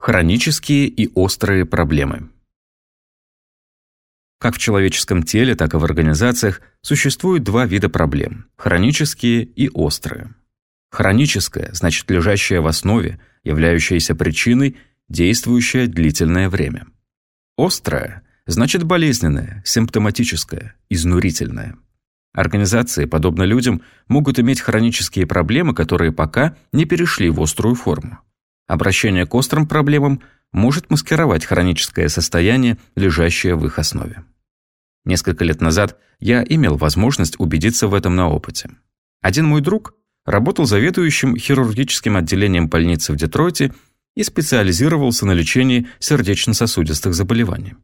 Хронические и острые проблемы. Как в человеческом теле, так и в организациях существует два вида проблем – хронические и острые. Хроническая – значит лежащая в основе, являющаяся причиной, действующая длительное время. Острая – значит болезненная, симптоматическая, изнурительная. Организации, подобно людям, могут иметь хронические проблемы, которые пока не перешли в острую форму. Обращение к острым проблемам может маскировать хроническое состояние, лежащее в их основе. Несколько лет назад я имел возможность убедиться в этом на опыте. Один мой друг работал заведующим хирургическим отделением больницы в Детройте и специализировался на лечении сердечно-сосудистых заболеваний.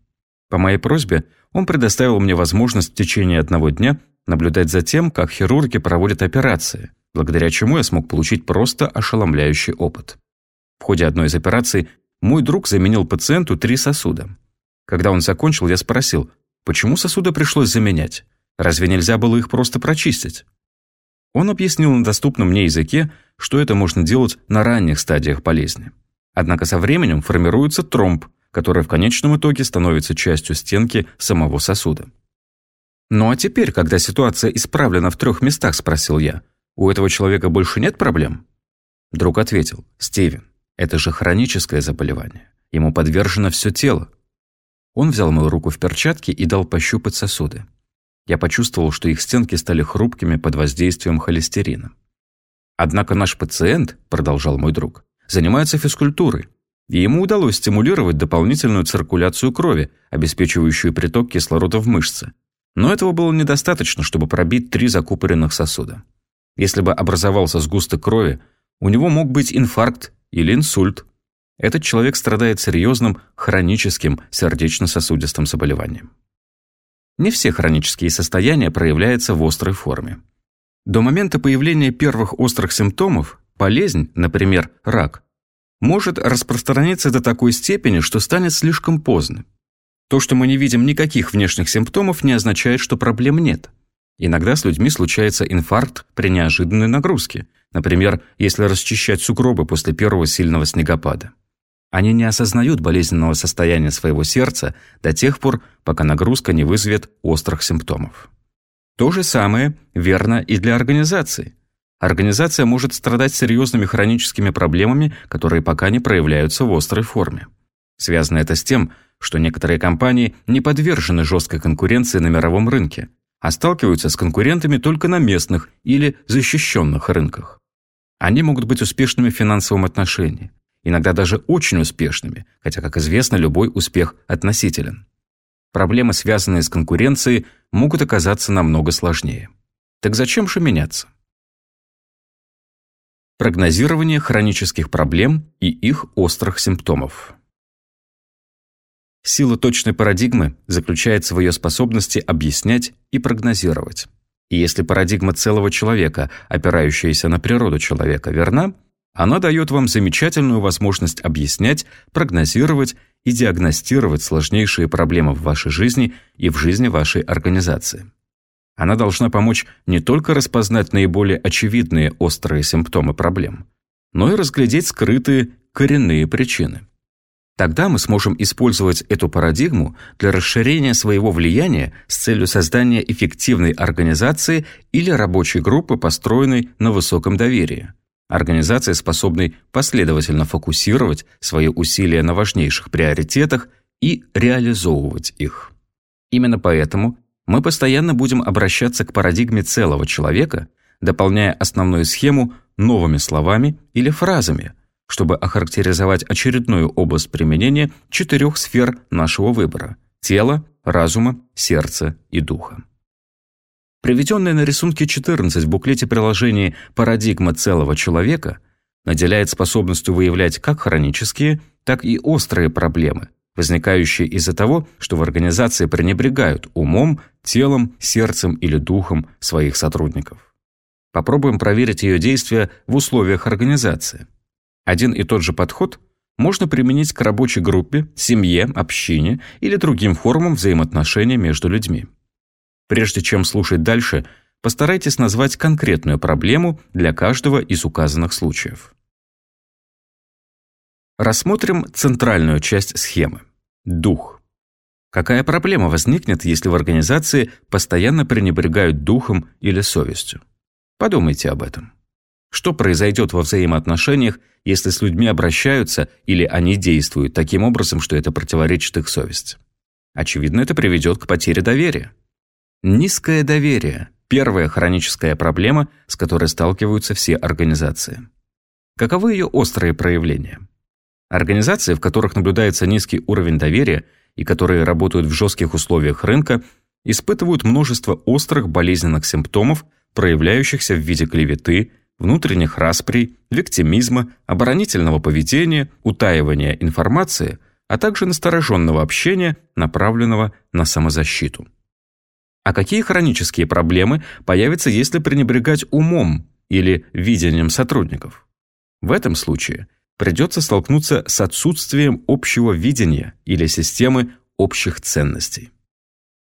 По моей просьбе он предоставил мне возможность в течение одного дня наблюдать за тем, как хирурги проводят операции, благодаря чему я смог получить просто ошеломляющий опыт. В ходе одной из операций мой друг заменил пациенту три сосуда. Когда он закончил, я спросил, почему сосуды пришлось заменять? Разве нельзя было их просто прочистить? Он объяснил на доступном мне языке, что это можно делать на ранних стадиях болезни. Однако со временем формируется тромб, который в конечном итоге становится частью стенки самого сосуда. «Ну а теперь, когда ситуация исправлена в трех местах?» – спросил я. «У этого человека больше нет проблем?» Друг ответил, «Стивен, это же хроническое заболевание. Ему подвержено все тело. Он взял мою руку в перчатке и дал пощупать сосуды. Я почувствовал, что их стенки стали хрупкими под воздействием холестерина. «Однако наш пациент, — продолжал мой друг, — занимается физкультурой, и ему удалось стимулировать дополнительную циркуляцию крови, обеспечивающую приток кислорода в мышцы. Но этого было недостаточно, чтобы пробить три закупоренных сосуда. Если бы образовался сгусток крови, у него мог быть инфаркт или инсульт. Этот человек страдает серьезным хроническим сердечно-сосудистым заболеванием. Не все хронические состояния проявляются в острой форме. До момента появления первых острых симптомов болезнь, например, рак, может распространиться до такой степени, что станет слишком поздно. То, что мы не видим никаких внешних симптомов, не означает, что проблем нет. Иногда с людьми случается инфаркт при неожиданной нагрузке, например, если расчищать сугробы после первого сильного снегопада. Они не осознают болезненного состояния своего сердца до тех пор, пока нагрузка не вызовет острых симптомов. То же самое верно и для организации. Организация может страдать серьезными хроническими проблемами, которые пока не проявляются в острой форме. Связано это с тем, что некоторые компании не подвержены жесткой конкуренции на мировом рынке, а сталкиваются с конкурентами только на местных или защищенных рынках. Они могут быть успешными в финансовом отношении, иногда даже очень успешными, хотя, как известно, любой успех относителен. Проблемы, связанные с конкуренцией, могут оказаться намного сложнее. Так зачем же меняться? Прогнозирование хронических проблем и их острых симптомов. Сила точной парадигмы заключается в ее способности объяснять и прогнозировать. И если парадигма целого человека, опирающаяся на природу человека, верна, она дает вам замечательную возможность объяснять, прогнозировать и диагностировать сложнейшие проблемы в вашей жизни и в жизни вашей организации. Она должна помочь не только распознать наиболее очевидные острые симптомы проблем, но и разглядеть скрытые коренные причины. Тогда мы сможем использовать эту парадигму для расширения своего влияния с целью создания эффективной организации или рабочей группы, построенной на высоком доверии. Организации, способной последовательно фокусировать свои усилия на важнейших приоритетах и реализовывать их. Именно поэтому мы постоянно будем обращаться к парадигме целого человека, дополняя основную схему новыми словами или фразами – чтобы охарактеризовать очередную область применения четырех сфер нашего выбора – тела, разума, сердца и духа. Приведенная на рисунке 14 в буклете приложения «Парадигма целого человека» наделяет способностью выявлять как хронические, так и острые проблемы, возникающие из-за того, что в организации пренебрегают умом, телом, сердцем или духом своих сотрудников. Попробуем проверить ее действия в условиях организации – один и тот же подход можно применить к рабочей группе, семье, общине или другим формам взаимоотношений между людьми. Прежде чем слушать дальше, постарайтесь назвать конкретную проблему для каждого из указанных случаев. Рассмотрим центральную часть схемы – дух. Какая проблема возникнет, если в организации постоянно пренебрегают духом или совестью? Подумайте об этом. Что произойдет во взаимоотношениях, если с людьми обращаются или они действуют таким образом, что это противоречит их совести? Очевидно, это приведет к потере доверия. Низкое доверие – первая хроническая проблема, с которой сталкиваются все организации. Каковы ее острые проявления? Организации, в которых наблюдается низкий уровень доверия и которые работают в жестких условиях рынка, испытывают множество острых болезненных симптомов, проявляющихся в виде клеветы, внутренних расприй, виктимизма, оборонительного поведения, утаивания информации, а также настороженного общения, направленного на самозащиту. А какие хронические проблемы появятся, если пренебрегать умом или видением сотрудников? В этом случае придется столкнуться с отсутствием общего видения или системы общих ценностей.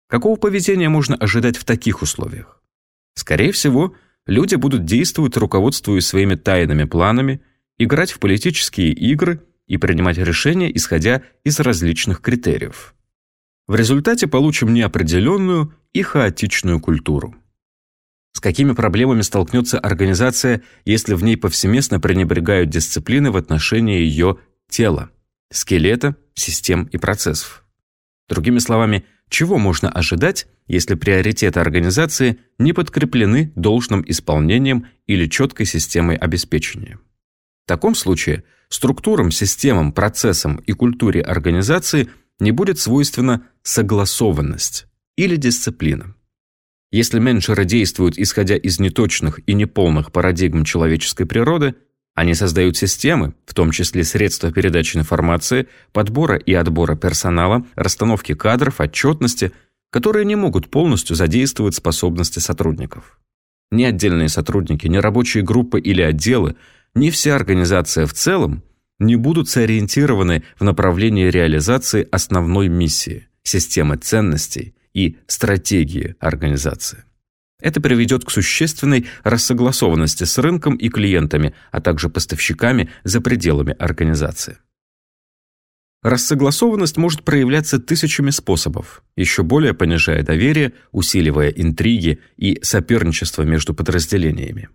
Какого поведения можно ожидать в таких условиях? Скорее всего, люди будут действовать, руководствуясь своими тайными планами, играть в политические игры и принимать решения, исходя из различных критериев. В результате получим неопределенную и хаотичную культуру. С какими проблемами столкнется организация, если в ней повсеместно пренебрегают дисциплины в отношении ее тела, скелета, систем и процессов? Другими словами, чего можно ожидать, если приоритеты организации не подкреплены должным исполнением или четкой системой обеспечения? В таком случае структурам, системам, процессам и культуре организации не будет свойственна согласованность или дисциплина. Если менеджеры действуют, исходя из неточных и неполных парадигм человеческой природы, они создают системы, в том числе средства передачи информации, подбора и отбора персонала, расстановки кадров, отчетности, которые не могут полностью задействовать способности сотрудников. Ни отдельные сотрудники, ни рабочие группы или отделы, ни вся организация в целом не будут сориентированы в направлении реализации основной миссии – системы ценностей, и стратегии организации. Это приведет к существенной рассогласованности с рынком и клиентами, а также поставщиками за пределами организации. Рассогласованность может проявляться тысячами способов, еще более понижая доверие, усиливая интриги и соперничество между подразделениями.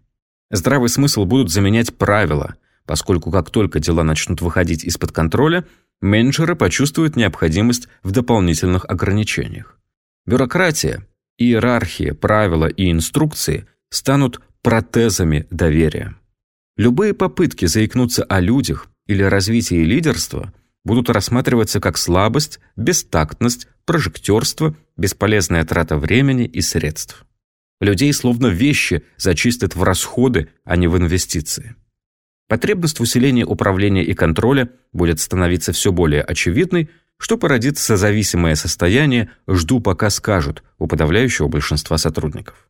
Здравый смысл будут заменять правила, поскольку как только дела начнут выходить из-под контроля, менеджеры почувствуют необходимость в дополнительных ограничениях. Бюрократия, иерархия, правила и инструкции станут протезами доверия. Любые попытки заикнуться о людях или развитии лидерства будут рассматриваться как слабость, бестактность, прожектерство, бесполезная трата времени и средств. Людей словно вещи зачистят в расходы, а не в инвестиции. Потребность в усилении управления и контроля будет становиться все более очевидной, что породит созависимое состояние «жду, пока скажут» у подавляющего большинства сотрудников.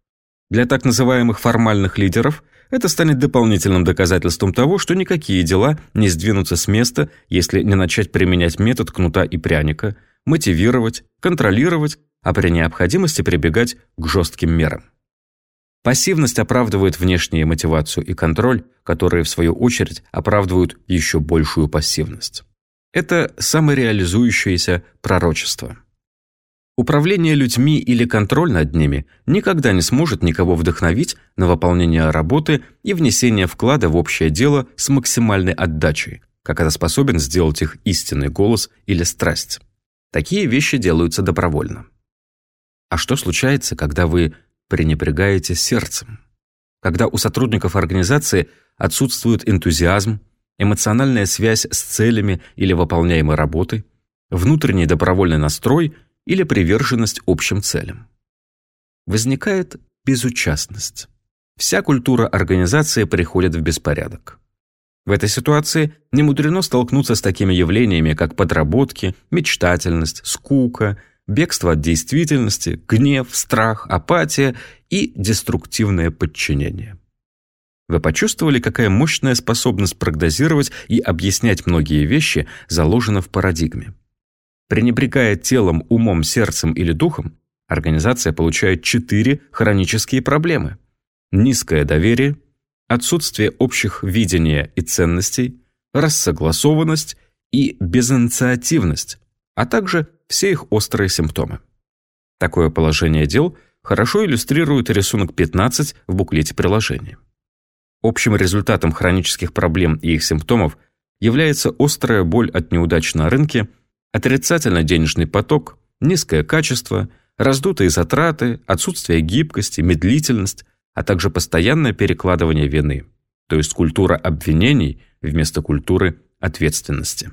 Для так называемых формальных лидеров это станет дополнительным доказательством того, что никакие дела не сдвинутся с места, если не начать применять метод кнута и пряника, мотивировать, контролировать, а при необходимости прибегать к жестким мерам. Пассивность оправдывает внешнюю мотивацию и контроль, которые, в свою очередь, оправдывают еще большую пассивность. Это самореализующееся пророчество. Управление людьми или контроль над ними никогда не сможет никого вдохновить на выполнение работы и внесение вклада в общее дело с максимальной отдачей, как это способен сделать их истинный голос или страсть. Такие вещи делаются добровольно. А что случается, когда вы пренебрегаете сердцем? Когда у сотрудников организации отсутствует энтузиазм, эмоциональная связь с целями или выполняемой работой, внутренний добровольный настрой или приверженность общим целям. Возникает безучастность. Вся культура организации приходит в беспорядок. В этой ситуации не мудрено столкнуться с такими явлениями, как подработки, мечтательность, скука, бегство от действительности, гнев, страх, апатия и деструктивное подчинение. Вы почувствовали, какая мощная способность прогнозировать и объяснять многие вещи заложена в парадигме? Пренебрегая телом, умом, сердцем или духом, организация получает четыре хронические проблемы. Низкое доверие, отсутствие общих видения и ценностей, рассогласованность и безинициативность, а также все их острые симптомы. Такое положение дел хорошо иллюстрирует рисунок 15 в буклете приложения. Общим результатом хронических проблем и их симптомов является острая боль от неудач на рынке, отрицательный денежный поток, низкое качество, раздутые затраты, отсутствие гибкости, медлительность, а также постоянное перекладывание вины, то есть культура обвинений вместо культуры ответственности.